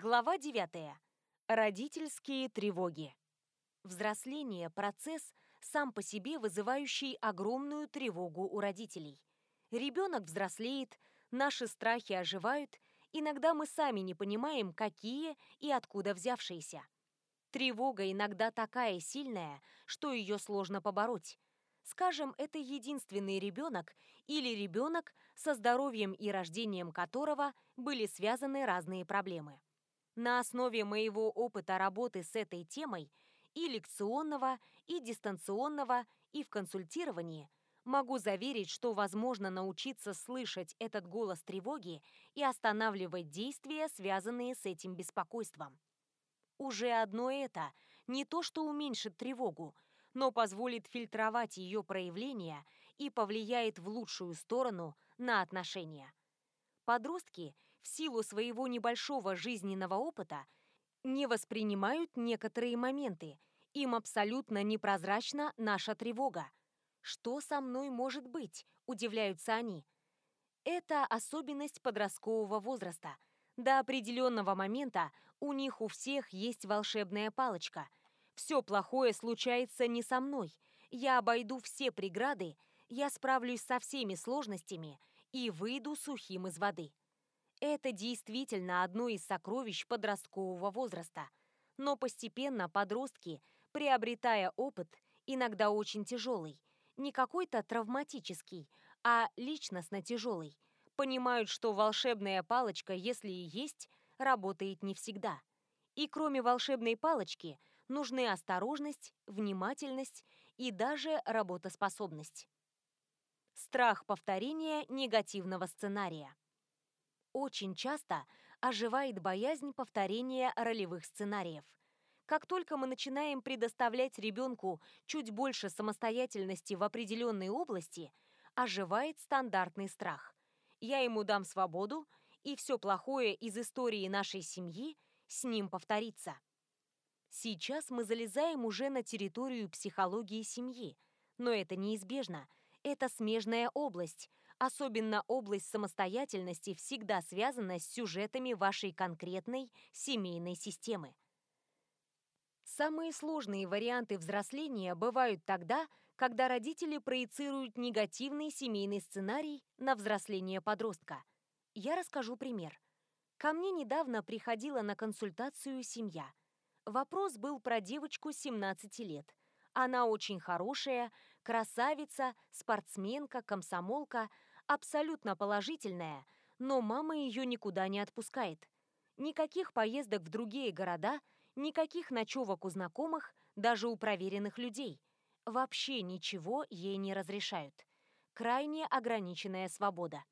Глава 9. Родительские тревоги. Взросление – процесс, сам по себе вызывающий огромную тревогу у родителей. Ребенок взрослеет, наши страхи оживают, иногда мы сами не понимаем, какие и откуда взявшиеся. Тревога иногда такая сильная, что ее сложно побороть. Скажем, это единственный ребенок или ребенок, со здоровьем и рождением которого были связаны разные проблемы. На основе моего опыта работы с этой темой и лекционного, и дистанционного, и в консультировании могу заверить, что возможно научиться слышать этот голос тревоги и останавливать действия, связанные с этим беспокойством. Уже одно это не то, что уменьшит тревогу, но позволит фильтровать ее проявления и повлияет в лучшую сторону на отношения. Подростки в силу своего небольшого жизненного опыта не воспринимают некоторые моменты. Им абсолютно непрозрачна наша тревога. «Что со мной может быть?» – удивляются они. Это особенность подросткового возраста. До определенного момента у них у всех есть волшебная палочка. Все плохое случается не со мной. Я обойду все преграды, я справлюсь со всеми сложностями – и выйду сухим из воды. Это действительно одно из сокровищ подросткового возраста. Но постепенно подростки, приобретая опыт, иногда очень тяжелый, не какой-то травматический, а личностно тяжелый, понимают, что волшебная палочка, если и есть, работает не всегда. И кроме волшебной палочки нужны осторожность, внимательность и даже работоспособность. Страх повторения негативного сценария. Очень часто оживает боязнь повторения ролевых сценариев. Как только мы начинаем предоставлять ребенку чуть больше самостоятельности в определенной области, оживает стандартный страх. Я ему дам свободу, и все плохое из истории нашей семьи с ним повторится. Сейчас мы залезаем уже на территорию психологии семьи, но это неизбежно – это смежная область, особенно область самостоятельности всегда связана с сюжетами вашей конкретной семейной системы. Самые сложные варианты взросления бывают тогда, когда родители проецируют негативный семейный сценарий на взросление подростка. Я расскажу пример. Ко мне недавно приходила на консультацию семья. Вопрос был про девочку 17 лет. Она очень хорошая, красавица, спортсменка, комсомолка, абсолютно положительная, но мама ее никуда не отпускает. Никаких поездок в другие города, никаких ночевок у знакомых, даже у проверенных людей. Вообще ничего ей не разрешают. Крайне ограниченная свобода.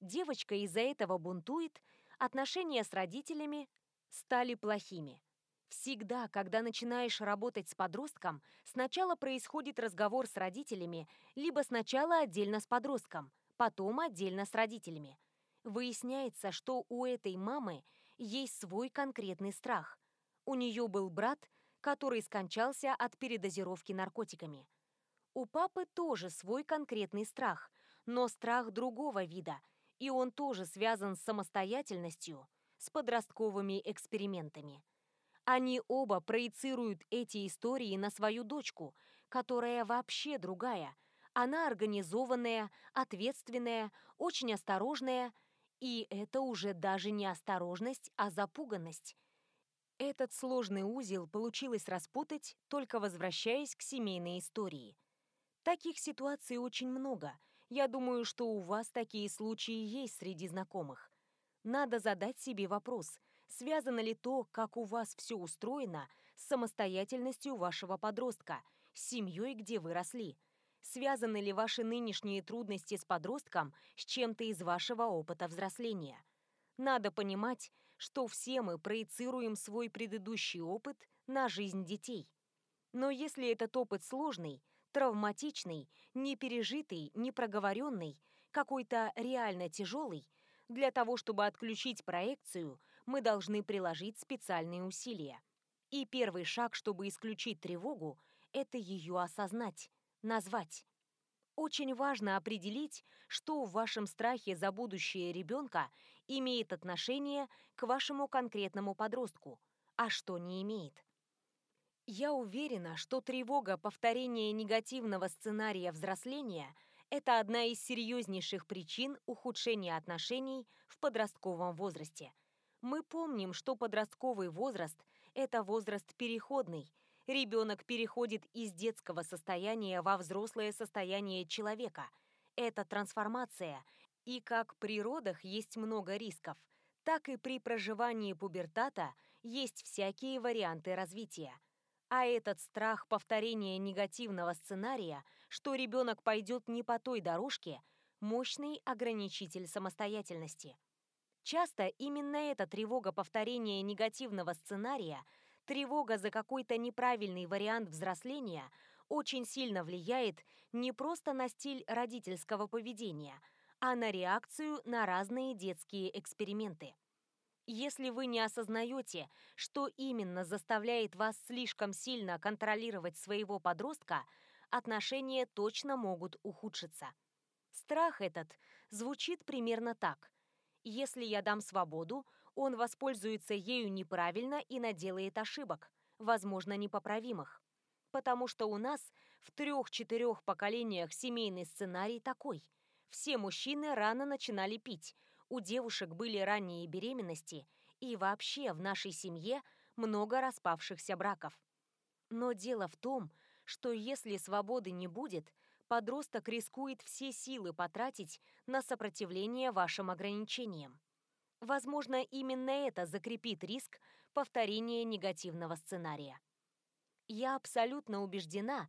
Девочка из-за этого бунтует, отношения с родителями стали плохими. Всегда, когда начинаешь работать с подростком, сначала происходит разговор с родителями, либо сначала отдельно с подростком, потом отдельно с родителями. Выясняется, что у этой мамы есть свой конкретный страх. У нее был брат, который скончался от передозировки наркотиками. У папы тоже свой конкретный страх, но страх другого вида, и он тоже связан с самостоятельностью, с подростковыми экспериментами. Они оба проецируют эти истории на свою дочку, которая вообще другая. Она организованная, ответственная, очень осторожная, и это уже даже не осторожность, а запуганность. Этот сложный узел получилось распутать, только возвращаясь к семейной истории. Таких ситуаций очень много. Я думаю, что у вас такие случаи есть среди знакомых. Надо задать себе вопрос, связано ли то, как у вас все устроено, с самостоятельностью вашего подростка, с семьей, где вы росли. Связаны ли ваши нынешние трудности с подростком с чем-то из вашего опыта взросления? Надо понимать, что все мы проецируем свой предыдущий опыт на жизнь детей. Но если этот опыт сложный, травматичный, непережитый, непроговоренный, какой-то реально тяжелый, для того, чтобы отключить проекцию, мы должны приложить специальные усилия. И первый шаг, чтобы исключить тревогу, это ее осознать, назвать. Очень важно определить, что в вашем страхе за будущее ребенка имеет отношение к вашему конкретному подростку, а что не имеет. Я уверена, что тревога повторения негативного сценария взросления – это одна из серьезнейших причин ухудшения отношений в подростковом возрасте. Мы помним, что подростковый возраст – это возраст переходный. Ребенок переходит из детского состояния во взрослое состояние человека. Это трансформация, и как при родах есть много рисков, так и при проживании пубертата есть всякие варианты развития – а этот страх повторения негативного сценария, что ребенок пойдет не по той дорожке, мощный ограничитель самостоятельности. Часто именно эта тревога повторения негативного сценария, тревога за какой-то неправильный вариант взросления очень сильно влияет не просто на стиль родительского поведения, а на реакцию на разные детские эксперименты. Если вы не осознаете, что именно заставляет вас слишком сильно контролировать своего подростка, отношения точно могут ухудшиться. Страх этот звучит примерно так. Если я дам свободу, он воспользуется ею неправильно и наделает ошибок, возможно, непоправимых. Потому что у нас в трех-четырех поколениях семейный сценарий такой. Все мужчины рано начинали пить – у девушек были ранние беременности, и вообще в нашей семье много распавшихся браков. Но дело в том, что если свободы не будет, подросток рискует все силы потратить на сопротивление вашим ограничениям. Возможно, именно это закрепит риск повторения негативного сценария. Я абсолютно убеждена,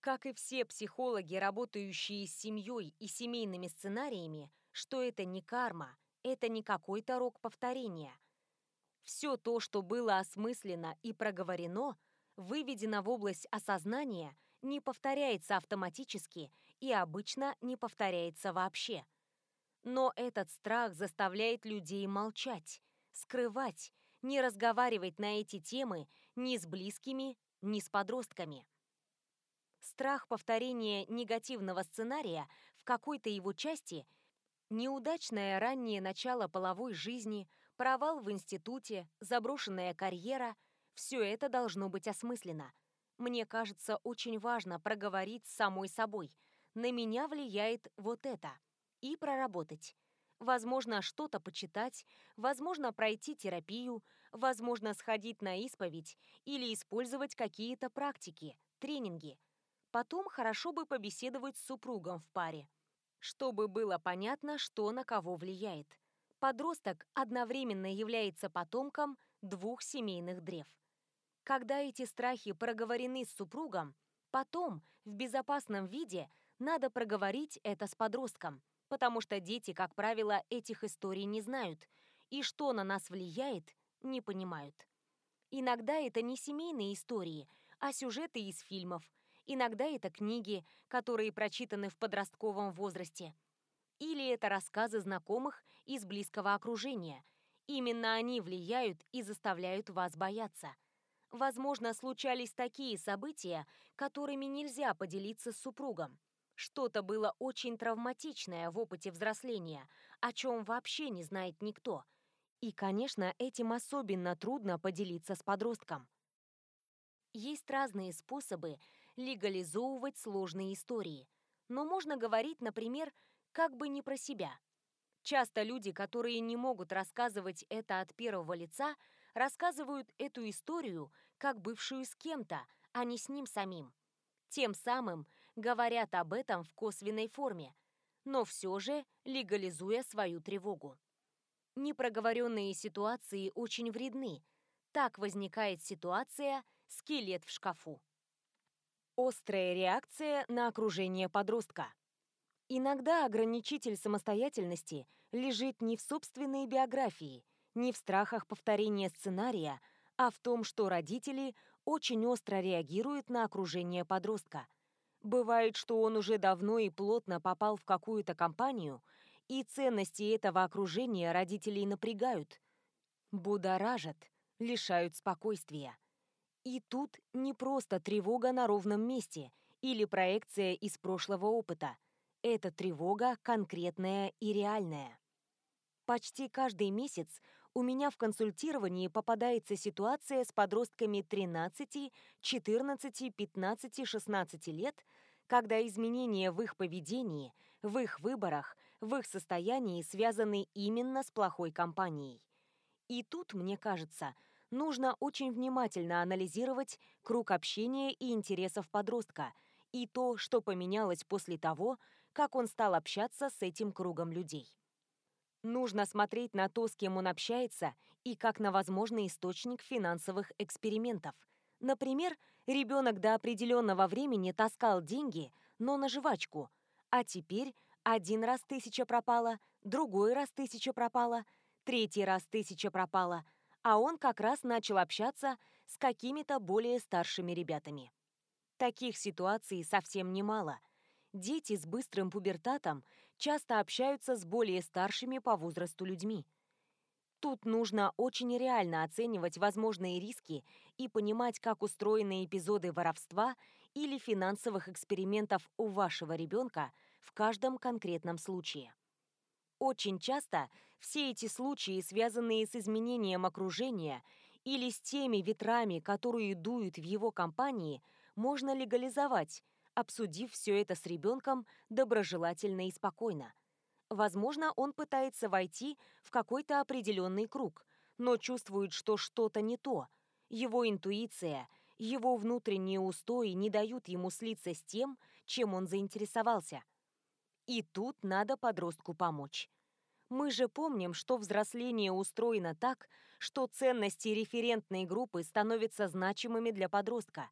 как и все психологи, работающие с семьей и семейными сценариями, что это не карма, это не какой-то рок повторения. Все то, что было осмысленно и проговорено, выведено в область осознания, не повторяется автоматически и обычно не повторяется вообще. Но этот страх заставляет людей молчать, скрывать, не разговаривать на эти темы ни с близкими, ни с подростками. Страх повторения негативного сценария в какой-то его части – Неудачное раннее начало половой жизни, провал в институте, заброшенная карьера – все это должно быть осмысленно. Мне кажется, очень важно проговорить с самой собой. На меня влияет вот это. И проработать. Возможно, что-то почитать, возможно, пройти терапию, возможно, сходить на исповедь или использовать какие-то практики, тренинги. Потом хорошо бы побеседовать с супругом в паре чтобы было понятно, что на кого влияет. Подросток одновременно является потомком двух семейных древ. Когда эти страхи проговорены с супругом, потом, в безопасном виде, надо проговорить это с подростком, потому что дети, как правило, этих историй не знают, и что на нас влияет, не понимают. Иногда это не семейные истории, а сюжеты из фильмов – Иногда это книги, которые прочитаны в подростковом возрасте. Или это рассказы знакомых из близкого окружения. Именно они влияют и заставляют вас бояться. Возможно, случались такие события, которыми нельзя поделиться с супругом. Что-то было очень травматичное в опыте взросления, о чем вообще не знает никто. И, конечно, этим особенно трудно поделиться с подростком. Есть разные способы легализовывать сложные истории. Но можно говорить, например, как бы не про себя. Часто люди, которые не могут рассказывать это от первого лица, рассказывают эту историю как бывшую с кем-то, а не с ним самим. Тем самым говорят об этом в косвенной форме, но все же легализуя свою тревогу. Непроговоренные ситуации очень вредны. Так возникает ситуация «скелет в шкафу». Острая реакция на окружение подростка. Иногда ограничитель самостоятельности лежит не в собственной биографии, не в страхах повторения сценария, а в том, что родители очень остро реагируют на окружение подростка. Бывает, что он уже давно и плотно попал в какую-то компанию, и ценности этого окружения родителей напрягают, будоражат, лишают спокойствия. И тут не просто тревога на ровном месте или проекция из прошлого опыта. Это тревога конкретная и реальная. Почти каждый месяц у меня в консультировании попадается ситуация с подростками 13, 14, 15, 16 лет, когда изменения в их поведении, в их выборах, в их состоянии связаны именно с плохой компанией. И тут, мне кажется, нужно очень внимательно анализировать круг общения и интересов подростка и то, что поменялось после того, как он стал общаться с этим кругом людей. Нужно смотреть на то, с кем он общается, и как на возможный источник финансовых экспериментов. Например, ребенок до определенного времени таскал деньги, но на жвачку, а теперь один раз тысяча пропала, другой раз тысяча пропала, третий раз тысяча пропала, а он как раз начал общаться с какими-то более старшими ребятами. Таких ситуаций совсем немало. Дети с быстрым пубертатом часто общаются с более старшими по возрасту людьми. Тут нужно очень реально оценивать возможные риски и понимать, как устроены эпизоды воровства или финансовых экспериментов у вашего ребенка в каждом конкретном случае. Очень часто все эти случаи, связанные с изменением окружения или с теми ветрами, которые дуют в его компании, можно легализовать, обсудив все это с ребенком доброжелательно и спокойно. Возможно, он пытается войти в какой-то определенный круг, но чувствует, что что-то не то. Его интуиция, его внутренние устои не дают ему слиться с тем, чем он заинтересовался. И тут надо подростку помочь. Мы же помним, что взросление устроено так, что ценности референтной группы становятся значимыми для подростка.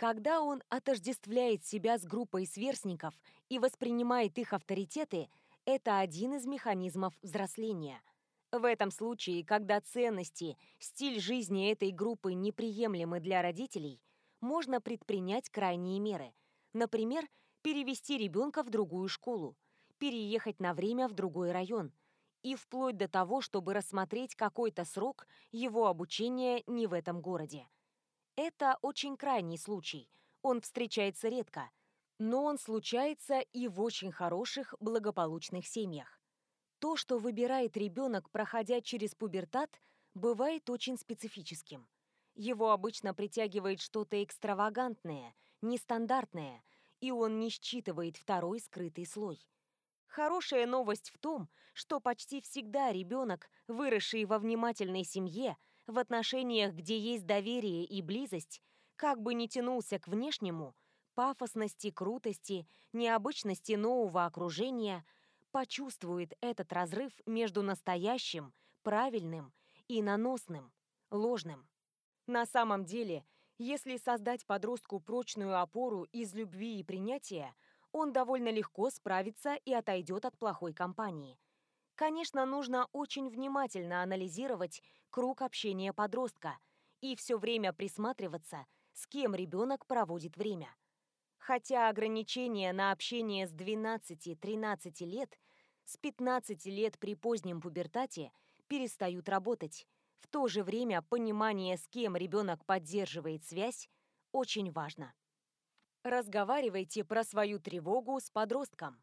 Когда он отождествляет себя с группой сверстников и воспринимает их авторитеты, это один из механизмов взросления. В этом случае, когда ценности, стиль жизни этой группы неприемлемы для родителей, можно предпринять крайние меры. Например, перевести ребенка в другую школу, переехать на время в другой район и вплоть до того, чтобы рассмотреть какой-то срок его обучения не в этом городе. Это очень крайний случай, он встречается редко, но он случается и в очень хороших, благополучных семьях. То, что выбирает ребенок, проходя через пубертат, бывает очень специфическим. Его обычно притягивает что-то экстравагантное, нестандартное, и он не считывает второй скрытый слой. Хорошая новость в том, что почти всегда ребенок, выросший во внимательной семье, в отношениях, где есть доверие и близость, как бы ни тянулся к внешнему, пафосности, крутости, необычности нового окружения, почувствует этот разрыв между настоящим, правильным и наносным, ложным. На самом деле – если создать подростку прочную опору из любви и принятия, он довольно легко справится и отойдет от плохой компании. Конечно, нужно очень внимательно анализировать круг общения подростка и все время присматриваться, с кем ребенок проводит время. Хотя ограничения на общение с 12-13 лет, с 15 лет при позднем пубертате перестают работать, в то же время понимание, с кем ребенок поддерживает связь, очень важно. Разговаривайте про свою тревогу с подростком.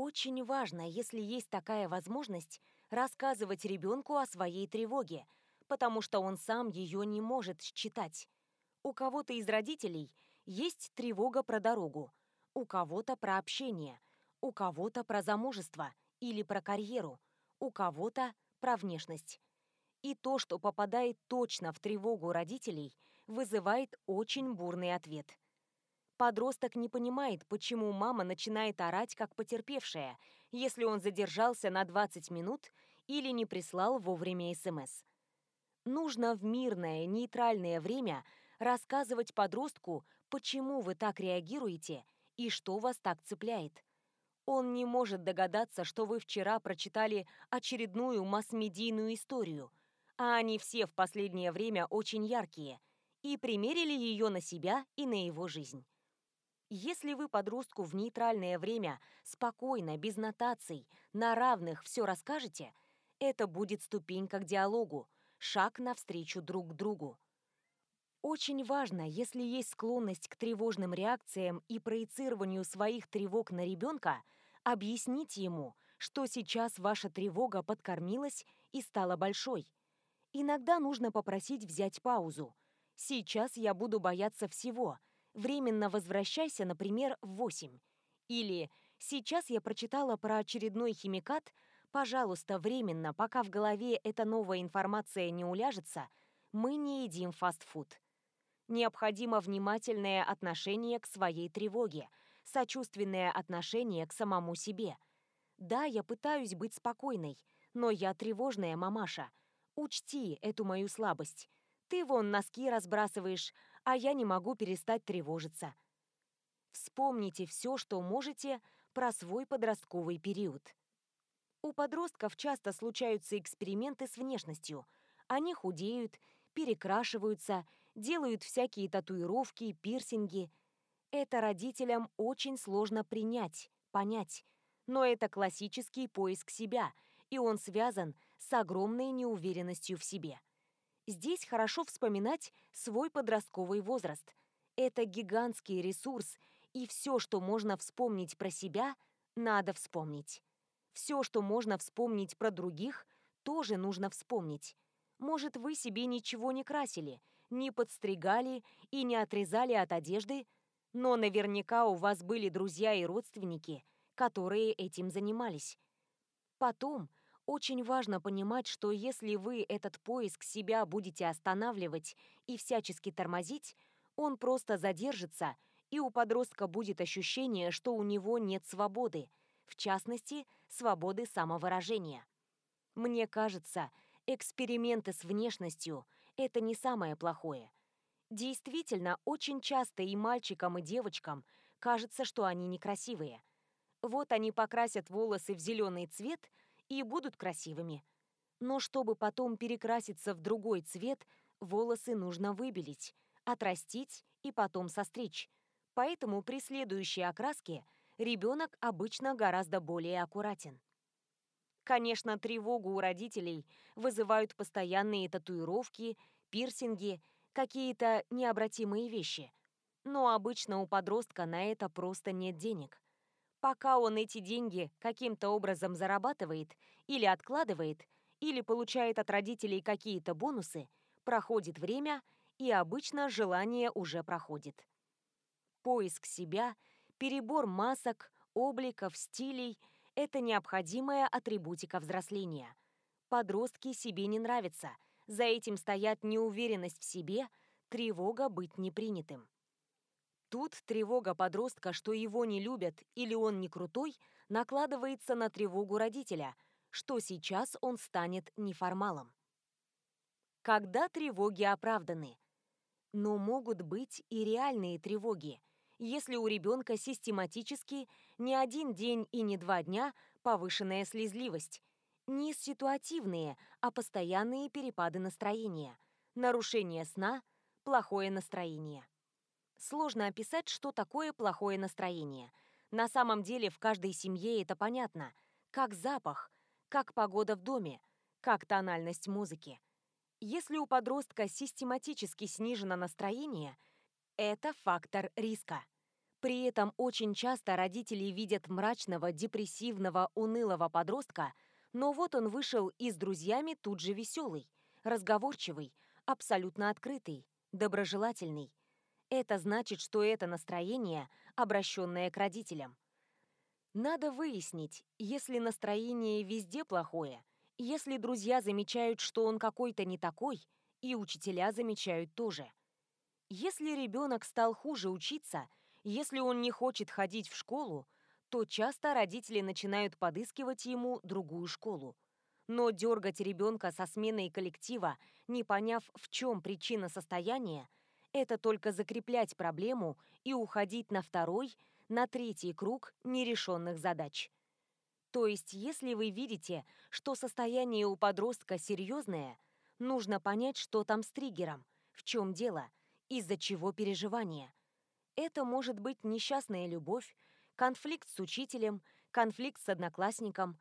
Очень важно, если есть такая возможность, рассказывать ребенку о своей тревоге, потому что он сам ее не может считать. У кого-то из родителей есть тревога про дорогу, у кого-то про общение, у кого-то про замужество или про карьеру, у кого-то про внешность. И то, что попадает точно в тревогу родителей, вызывает очень бурный ответ. Подросток не понимает, почему мама начинает орать как потерпевшая, если он задержался на 20 минут или не прислал вовремя СМС. Нужно в мирное, нейтральное время рассказывать подростку, почему вы так реагируете и что вас так цепляет. Он не может догадаться, что вы вчера прочитали очередную масс-медийную историю, а они все в последнее время очень яркие, и примерили ее на себя и на его жизнь. Если вы подростку в нейтральное время спокойно, без нотаций, на равных все расскажете, это будет ступенька к диалогу, шаг навстречу друг другу. Очень важно, если есть склонность к тревожным реакциям и проецированию своих тревог на ребенка, объяснить ему, что сейчас ваша тревога подкормилась и стала большой. Иногда нужно попросить взять паузу. Сейчас я буду бояться всего. Временно возвращайся, например, в 8. Или сейчас я прочитала про очередной химикат, пожалуйста, временно, пока в голове эта новая информация не уляжется, мы не едим фастфуд. Необходимо внимательное отношение к своей тревоге, сочувственное отношение к самому себе. Да, я пытаюсь быть спокойной, но я тревожная мамаша. Учти эту мою слабость. Ты вон носки разбрасываешь, а я не могу перестать тревожиться. Вспомните все, что можете про свой подростковый период. У подростков часто случаются эксперименты с внешностью. Они худеют, перекрашиваются, делают всякие татуировки, пирсинги. Это родителям очень сложно принять, понять. Но это классический поиск себя, и он связан с огромной неуверенностью в себе. Здесь хорошо вспоминать свой подростковый возраст. Это гигантский ресурс, и все, что можно вспомнить про себя, надо вспомнить. Все, что можно вспомнить про других, тоже нужно вспомнить. Может, вы себе ничего не красили, не подстригали и не отрезали от одежды, но наверняка у вас были друзья и родственники, которые этим занимались. Потом очень важно понимать, что если вы этот поиск себя будете останавливать и всячески тормозить, он просто задержится, и у подростка будет ощущение, что у него нет свободы, в частности, свободы самовыражения. Мне кажется, эксперименты с внешностью – это не самое плохое. Действительно, очень часто и мальчикам, и девочкам кажется, что они некрасивые. Вот они покрасят волосы в зеленый цвет – и будут красивыми. Но чтобы потом перекраситься в другой цвет, волосы нужно выбелить, отрастить и потом состричь. Поэтому при следующей окраске ребенок обычно гораздо более аккуратен. Конечно, тревогу у родителей вызывают постоянные татуировки, пирсинги, какие-то необратимые вещи. Но обычно у подростка на это просто нет денег. Пока он эти деньги каким-то образом зарабатывает или откладывает, или получает от родителей какие-то бонусы, проходит время, и обычно желание уже проходит. Поиск себя, перебор масок, обликов, стилей – это необходимая атрибутика взросления. Подростки себе не нравятся, за этим стоят неуверенность в себе, тревога быть непринятым. Тут тревога подростка, что его не любят или он не крутой, накладывается на тревогу родителя, что сейчас он станет неформалом. Когда тревоги оправданы? Но могут быть и реальные тревоги, если у ребенка систематически не один день и не два дня повышенная слезливость, не ситуативные, а постоянные перепады настроения, нарушение сна, плохое настроение. Сложно описать, что такое плохое настроение. На самом деле в каждой семье это понятно. Как запах, как погода в доме, как тональность музыки. Если у подростка систематически снижено настроение, это фактор риска. При этом очень часто родители видят мрачного, депрессивного, унылого подростка, но вот он вышел и с друзьями тут же веселый, разговорчивый, абсолютно открытый, доброжелательный. Это значит, что это настроение, обращенное к родителям. Надо выяснить, если настроение везде плохое, если друзья замечают, что он какой-то не такой, и учителя замечают тоже. Если ребенок стал хуже учиться, если он не хочет ходить в школу, то часто родители начинают подыскивать ему другую школу. Но дергать ребенка со сменой коллектива, не поняв, в чем причина состояния, это только закреплять проблему и уходить на второй, на третий круг нерешенных задач. То есть, если вы видите, что состояние у подростка серьезное, нужно понять, что там с триггером, в чем дело, из-за чего переживание. Это может быть несчастная любовь, конфликт с учителем, конфликт с одноклассником.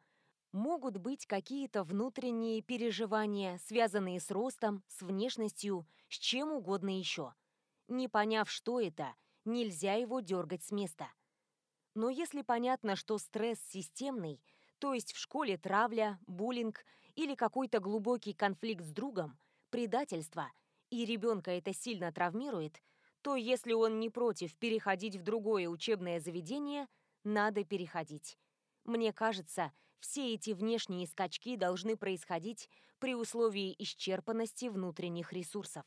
Могут быть какие-то внутренние переживания, связанные с ростом, с внешностью, с чем угодно еще. Не поняв, что это, нельзя его дергать с места. Но если понятно, что стресс системный, то есть в школе травля, буллинг или какой-то глубокий конфликт с другом, предательство, и ребенка это сильно травмирует, то если он не против переходить в другое учебное заведение, надо переходить. Мне кажется, все эти внешние скачки должны происходить при условии исчерпанности внутренних ресурсов.